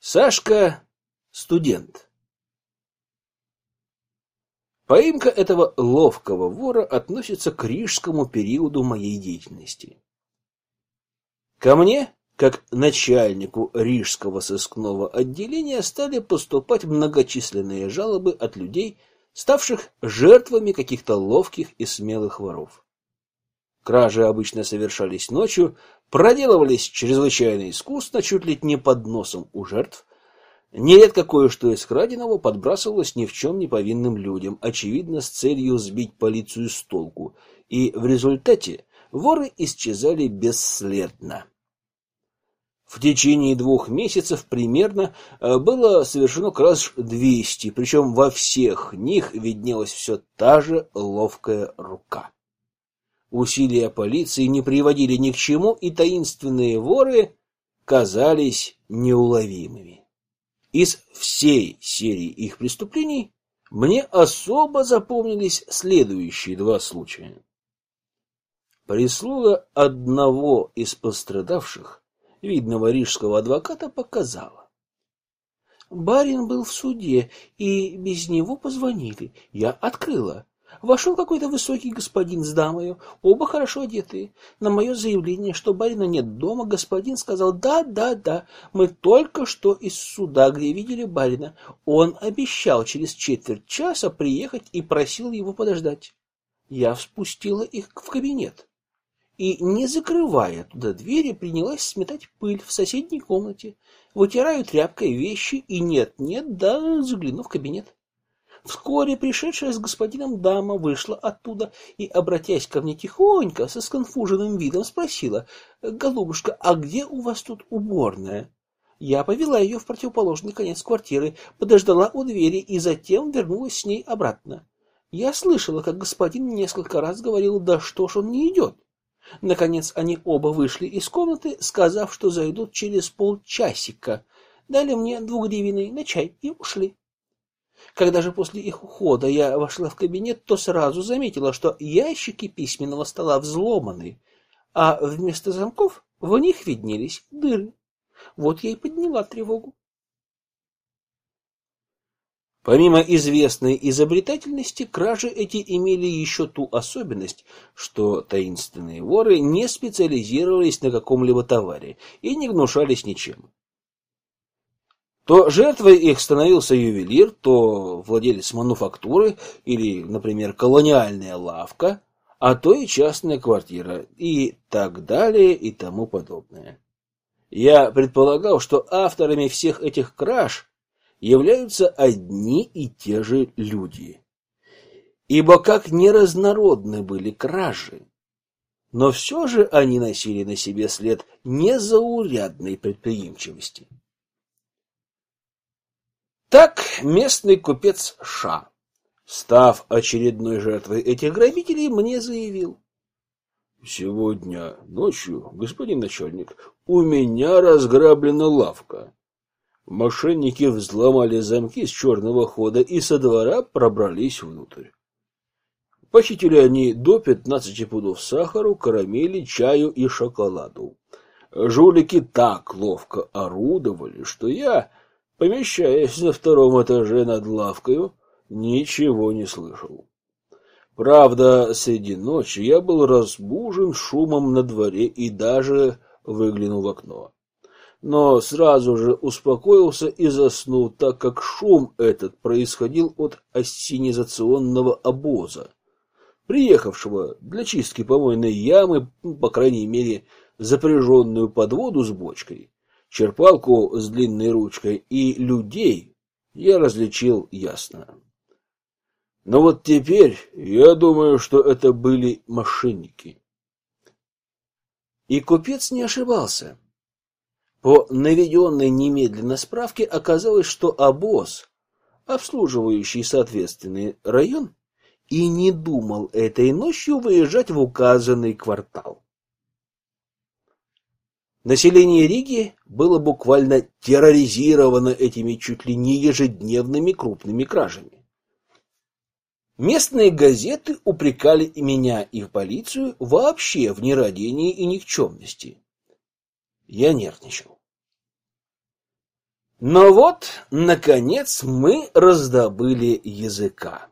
Сашка — студент. Поимка этого ловкого вора относится к рижскому периоду моей деятельности. Ко мне, как начальнику рижского сыскного отделения, стали поступать многочисленные жалобы от людей, ставших жертвами каких-то ловких и смелых воров. Кражи обычно совершались ночью, проделывались чрезвычайно искусно, чуть ли не под носом у жертв. Нередко кое-что из краденого подбрасывалось ни в чем не повинным людям, очевидно, с целью сбить полицию с толку, и в результате воры исчезали бесследно. В течение двух месяцев примерно э, было совершено краж 200, причем во всех них виднелась все та же ловкая рука. Усилия полиции не приводили ни к чему, и таинственные воры казались неуловимыми. Из всей серии их преступлений мне особо запомнились следующие два случая. Прислуга одного из пострадавших, видного рижского адвоката, показала. Барин был в суде, и без него позвонили. Я открыла. Вошел какой-то высокий господин с дамою, оба хорошо одетые. На мое заявление, что барина нет дома, господин сказал, да, да, да, мы только что из суда, где видели барина. Он обещал через четверть часа приехать и просил его подождать. Я впустила их в кабинет и, не закрывая туда двери, принялась сметать пыль в соседней комнате. Вытираю тряпкой вещи и нет-нет, да загляну в кабинет. Вскоре пришедшая с господином дама вышла оттуда и, обратясь ко мне тихонько, со сконфуженным видом, спросила, «Голубушка, а где у вас тут уборная?» Я повела ее в противоположный конец квартиры, подождала у двери и затем вернулась с ней обратно. Я слышала, как господин несколько раз говорил, да что ж он не идет. Наконец они оба вышли из комнаты, сказав, что зайдут через полчасика. Дали мне двугривенный на чай и ушли. Когда же после их ухода я вошла в кабинет, то сразу заметила, что ящики письменного стола взломаны, а вместо замков в них виднелись дыры. Вот я и подняла тревогу. Помимо известной изобретательности, кражи эти имели еще ту особенность, что таинственные воры не специализировались на каком-либо товаре и не гнушались ничем. То жертвой их становился ювелир, то владелец мануфактуры или, например, колониальная лавка, а то и частная квартира и так далее и тому подобное. Я предполагал, что авторами всех этих краж являются одни и те же люди. Ибо как неразнородны были кражи, но все же они носили на себе след незаурядной предприимчивости. Так местный купец Ша, став очередной жертвой этих грабителей, мне заявил. Сегодня ночью, господин начальник, у меня разграблена лавка. Мошенники взломали замки с черного хода и со двора пробрались внутрь. Похитили они до пятнадцати пудов сахару, карамели, чаю и шоколаду. Жулики так ловко орудовали, что я Помещаясь на втором этаже над лавкою, ничего не слышал. Правда, среди ночи я был разбужен шумом на дворе и даже выглянул в окно. Но сразу же успокоился и заснул, так как шум этот происходил от ассенизационного обоза, приехавшего для чистки помойной ямы, по крайней мере, запряженную под воду с бочкой черпалку с длинной ручкой и людей я различил ясно. Но вот теперь я думаю, что это были мошенники. И купец не ошибался. По наведенной немедленно справке оказалось, что обоз, обслуживающий соответственный район, и не думал этой ночью выезжать в указанный квартал. Население Риги было буквально терроризировано этими чуть ли не ежедневными крупными кражами. Местные газеты упрекали и меня, и в полицию вообще в нерадении и никчемности. Я нервничал. Но вот, наконец, мы раздобыли языка.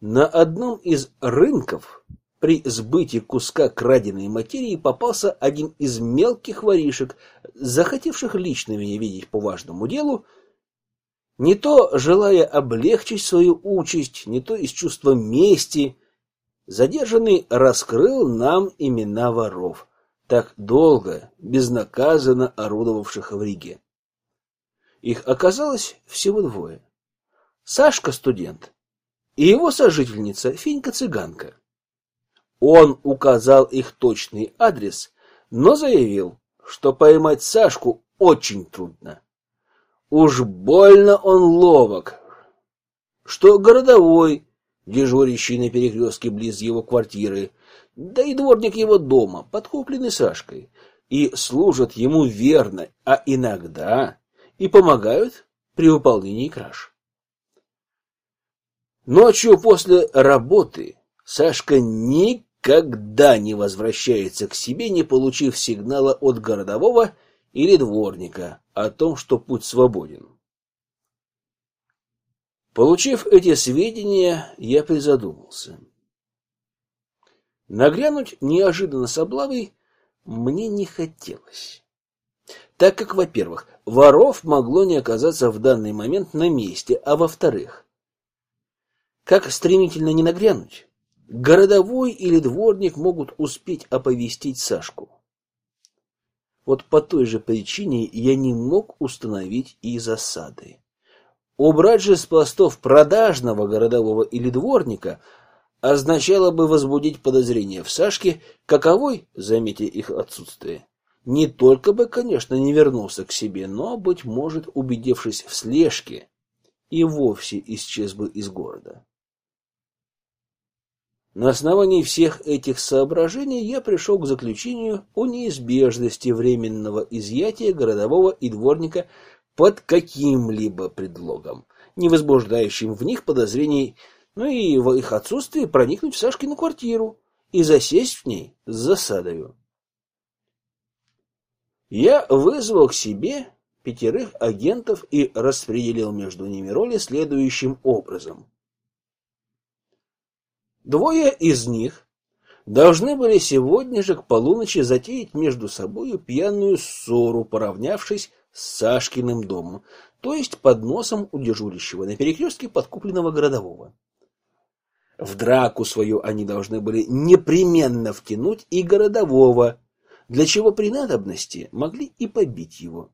На одном из рынков при сбытии куска краденой материи попался один из мелких воришек, захотевших лично меня видеть по важному делу, не то желая облегчить свою участь, не то из чувства мести. Задержанный раскрыл нам имена воров, так долго, безнаказанно орудовавших в Риге. Их оказалось всего двое. Сашка студент и его сожительница Фенька-цыганка. Он указал их точный адрес, но заявил, что поймать Сашку очень трудно. Уж больно он ловок, что городовой, дежурящий на перекрестке близ его квартиры, да и дворник его дома, подкупленный Сашкой, и служат ему верно, а иногда и помогают при выполнении краж. Ночью после работы Сашка никогда не возвращается к себе, не получив сигнала от городового или дворника о том, что путь свободен. Получив эти сведения, я призадумался. Нагрянуть неожиданно с облавой мне не хотелось. Так как, во-первых, воров могло не оказаться в данный момент на месте, а во-вторых, как стремительно не нагрянуть? Городовой или дворник могут успеть оповестить Сашку. Вот по той же причине я не мог установить и засады. Убрать же с постов продажного городового или дворника означало бы возбудить подозрения в Сашке, каковой, заметя их отсутствие, не только бы, конечно, не вернулся к себе, но, быть может, убедившись в слежке, и вовсе исчез бы из города. На основании всех этих соображений я пришел к заключению о неизбежности временного изъятия городового и дворника под каким-либо предлогом, не возбуждающим в них подозрений, ну и в их отсутствии проникнуть в Сашкину квартиру и засесть в ней с засадою. Я вызвал к себе пятерых агентов и распределил между ними роли следующим образом. Двое из них должны были сегодня же к полуночи затеять между собою пьяную ссору, поравнявшись с Сашкиным домом, то есть под носом у дежурящего на перекрестке подкупленного городового. В драку свою они должны были непременно втянуть и городового, для чего при надобности могли и побить его.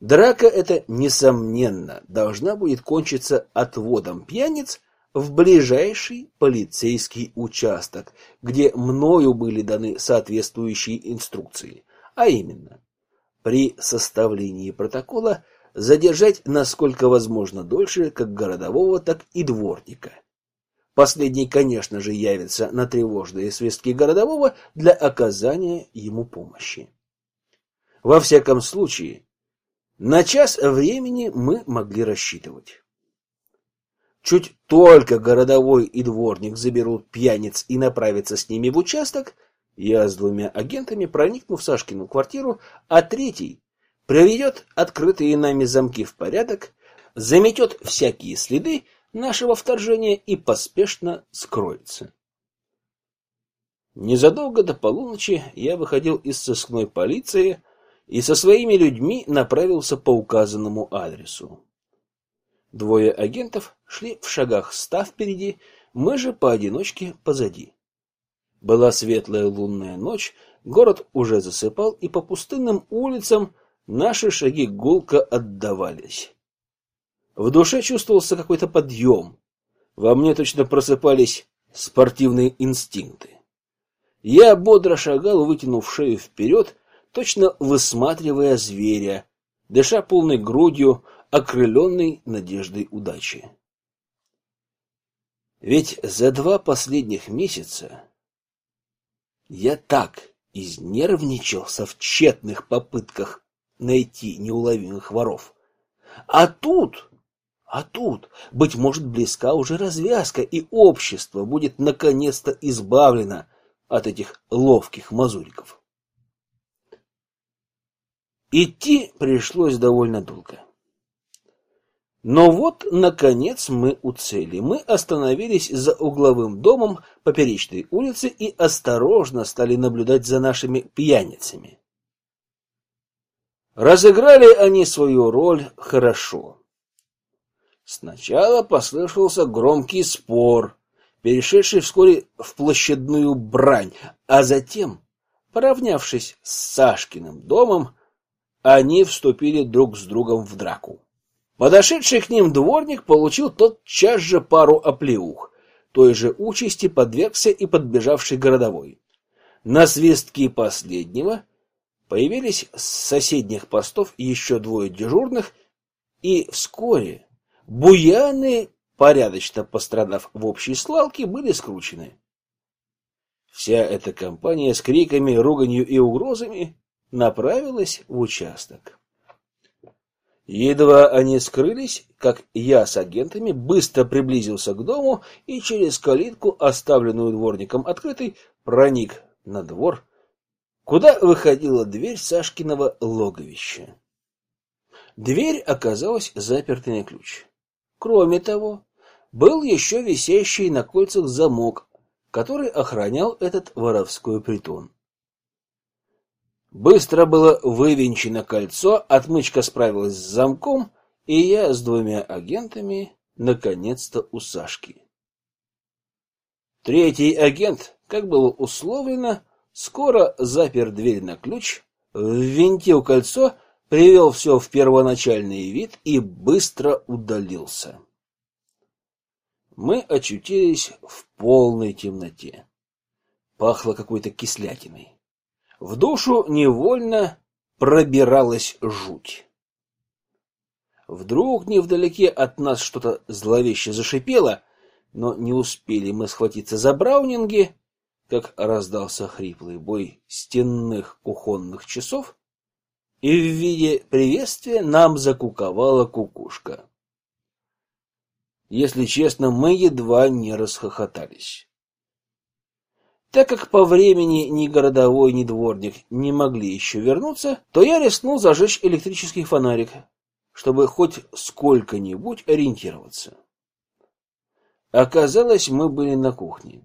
Драка эта, несомненно, должна будет кончиться отводом пьяниц в ближайший полицейский участок, где мною были даны соответствующие инструкции, а именно при составлении протокола задержать насколько возможно дольше как городового, так и дворника. Последний, конечно же, явится на тревожные свистки городового для оказания ему помощи. Во всяком случае, на час времени мы могли рассчитывать. Чуть только городовой и дворник заберут пьяниц и направятся с ними в участок, я с двумя агентами проникну в Сашкину квартиру, а третий приведет открытые нами замки в порядок, заметет всякие следы нашего вторжения и поспешно скроется. Незадолго до полуночи я выходил из сыскной полиции и со своими людьми направился по указанному адресу. Двое агентов шли в шагах ста впереди, мы же поодиночке позади. Была светлая лунная ночь, город уже засыпал, и по пустынным улицам наши шаги гулко отдавались. В душе чувствовался какой-то подъем. Во мне точно просыпались спортивные инстинкты. Я бодро шагал, вытянув шею вперед, точно высматривая зверя, дыша полной грудью, окрыленный надеждой удачи. Ведь за два последних месяца я так изнервничался в тщетных попытках найти неуловимых воров. А тут, а тут, быть может, близка уже развязка, и общество будет наконец-то избавлено от этих ловких мазуриков. Идти пришлось довольно долго. Но вот, наконец, мы у цели. Мы остановились за угловым домом поперечной улицы и осторожно стали наблюдать за нашими пьяницами. Разыграли они свою роль хорошо. Сначала послышался громкий спор, перешедший вскоре в площадную брань, а затем, поравнявшись с Сашкиным домом, они вступили друг с другом в драку. Подошедший к ним дворник получил тотчас же пару оплеух. Той же участи подвергся и подбежавший городовой. На свистки последнего появились с соседних постов еще двое дежурных, и вскоре буяны, порядочно пострадав в общей свалке, были скручены. Вся эта компания с криками, руганью и угрозами направилась в участок. Едва они скрылись, как я с агентами быстро приблизился к дому и через калитку, оставленную дворником открытой, проник на двор, куда выходила дверь Сашкиного логовища. Дверь оказалась запертой на ключ. Кроме того, был еще висящий на кольцах замок, который охранял этот воровской притон. Быстро было вывинчено кольцо, отмычка справилась с замком, и я с двумя агентами наконец-то у Сашки. Третий агент, как было условлено, скоро запер дверь на ключ, ввинтил кольцо, привел все в первоначальный вид и быстро удалился. Мы очутились в полной темноте. Пахло какой-то кислятиной. В душу невольно пробиралась жуть. Вдруг невдалеке от нас что-то зловеще зашипело, но не успели мы схватиться за браунинги, как раздался хриплый бой стенных кухонных часов, и в виде приветствия нам закуковала кукушка. Если честно, мы едва не расхохотались. Так как по времени ни городовой, ни дворник не могли еще вернуться, то я рискнул зажечь электрический фонарик, чтобы хоть сколько-нибудь ориентироваться. Оказалось, мы были на кухне.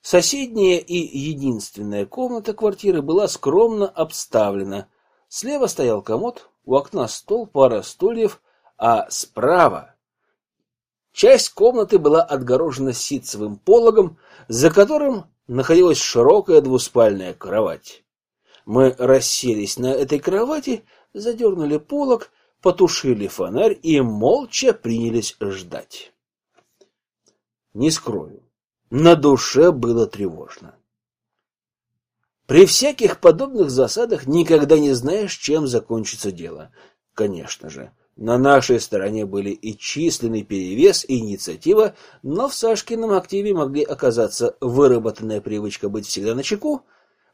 Соседняя и единственная комната квартиры была скромно обставлена. Слева стоял комод, у окна стол, пара стульев, а справа часть комнаты была отгорожена ситцевым пологом, за которым находилась широкая двуспальная кровать. Мы расселись на этой кровати, задернули полог, потушили фонарь и молча принялись ждать. Не скрою, на душе было тревожно. При всяких подобных засадах никогда не знаешь, чем закончится дело. Конечно же, на нашей стороне были и численный перевес, и инициатива, но в Сашкином активе могли оказаться выработанная привычка быть всегда на чеку,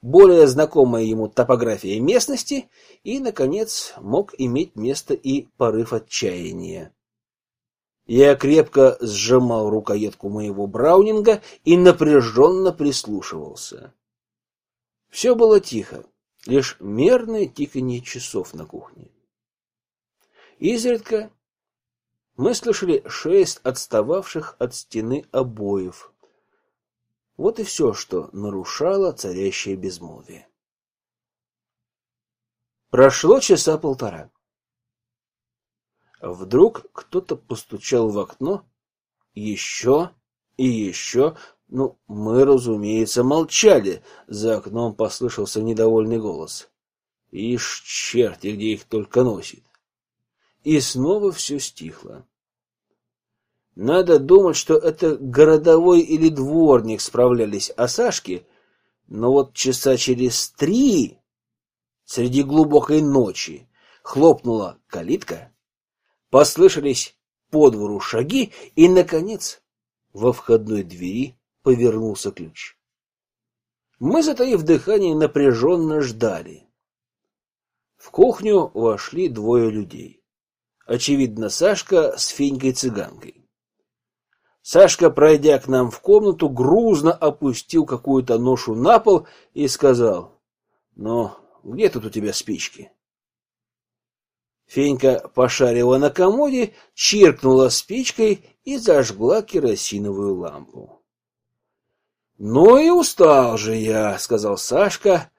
более знакомая ему топография местности и, наконец, мог иметь место и порыв отчаяния. Я крепко сжимал рукоятку моего браунинга и напряженно прислушивался. Все было тихо, лишь мерное тиканье часов на кухне. Изредка мы слышали шесть отстававших от стены обоев. Вот и все, что нарушало царящее безмолвие. Прошло часа полтора. Вдруг кто-то постучал в окно, еще и еще. Ну, мы, разумеется, молчали. За окном послышался недовольный голос. Ишь, черти, где их только носит и снова все стихло. Надо думать, что это городовой или дворник справлялись о Сашке, но вот часа через три, среди глубокой ночи, хлопнула калитка, послышались по двору шаги, и, наконец, во входной двери повернулся ключ. Мы, затаив дыхание, напряженно ждали. В кухню вошли двое людей. Очевидно, Сашка с Фенькой-цыганкой. Сашка, пройдя к нам в комнату, грузно опустил какую-то ношу на пол и сказал, «Ну, где тут у тебя спички?» Фенька пошарила на комоде, чиркнула спичкой и зажгла керосиновую лампу. «Ну и устал же я», — сказал Сашка.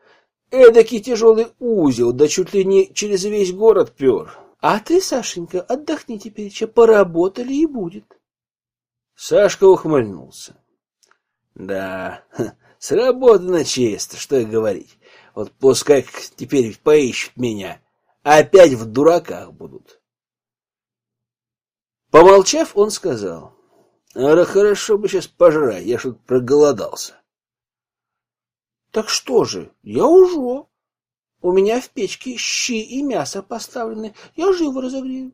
«Эдакий тяжелый узел, да чуть ли не через весь город пер. А ты, Сашенька, отдохни теперь, че поработали и будет». Сашка ухмыльнулся. «Да, сработано чисто, что и говорить. Вот пускай теперь поищут меня» опять в дураках будут. Помолчав, он сказал, «Ара, хорошо бы сейчас пожрать, я что-то проголодался». «Так что же, я уже. У меня в печке щи и мясо поставлены, я живо разогрею».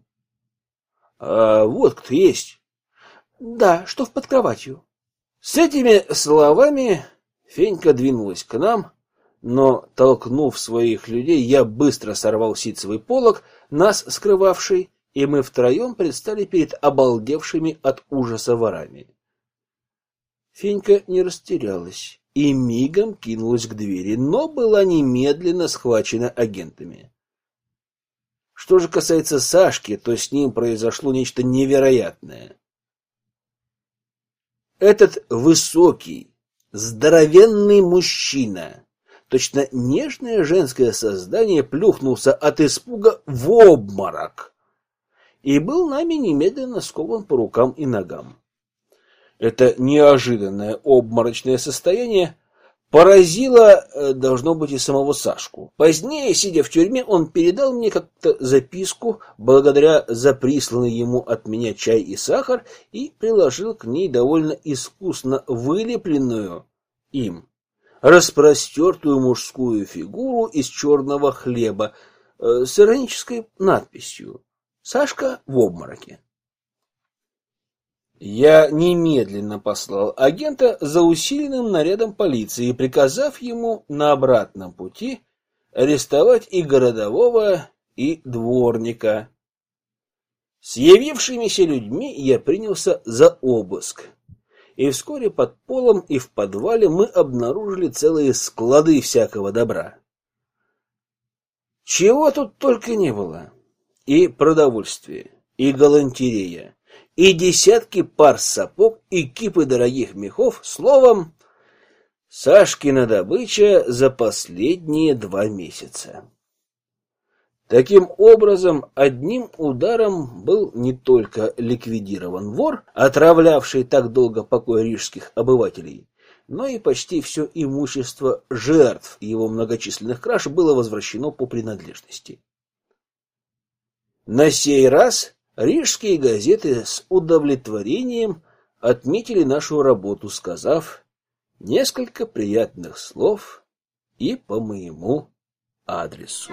«А вот кто есть?» «Да, что в под кроватью». С этими словами Фенька двинулась к нам, но, толкнув своих людей, я быстро сорвал ситцевый полог, нас скрывавший, и мы втроем предстали перед обалдевшими от ужаса ворами. Фенька не растерялась и мигом кинулась к двери, но была немедленно схвачена агентами. Что же касается Сашки, то с ним произошло нечто невероятное. Этот высокий, здоровенный мужчина точно нежное женское создание плюхнулся от испуга в обморок и был нами немедленно скован по рукам и ногам. Это неожиданное обморочное состояние поразило, э, должно быть, и самого Сашку. Позднее, сидя в тюрьме, он передал мне как-то записку, благодаря за присланный ему от меня чай и сахар, и приложил к ней довольно искусно вылепленную им распростертую мужскую фигуру из черного хлеба э, с иронической надписью «Сашка в обмороке». Я немедленно послал агента за усиленным нарядом полиции, приказав ему на обратном пути арестовать и городового, и дворника. С явившимися людьми я принялся за обыск и вскоре под полом и в подвале мы обнаружили целые склады всякого добра. Чего тут только не было. И продовольствие, и галантерея, и десятки пар сапог, и кипы дорогих мехов, словом, Сашкина добыча за последние два месяца. Таким образом, одним ударом был не только ликвидирован вор, отравлявший так долго покой рижских обывателей, но и почти все имущество жертв его многочисленных краж было возвращено по принадлежности. На сей раз рижские газеты с удовлетворением отметили нашу работу, сказав несколько приятных слов и по моему адресу.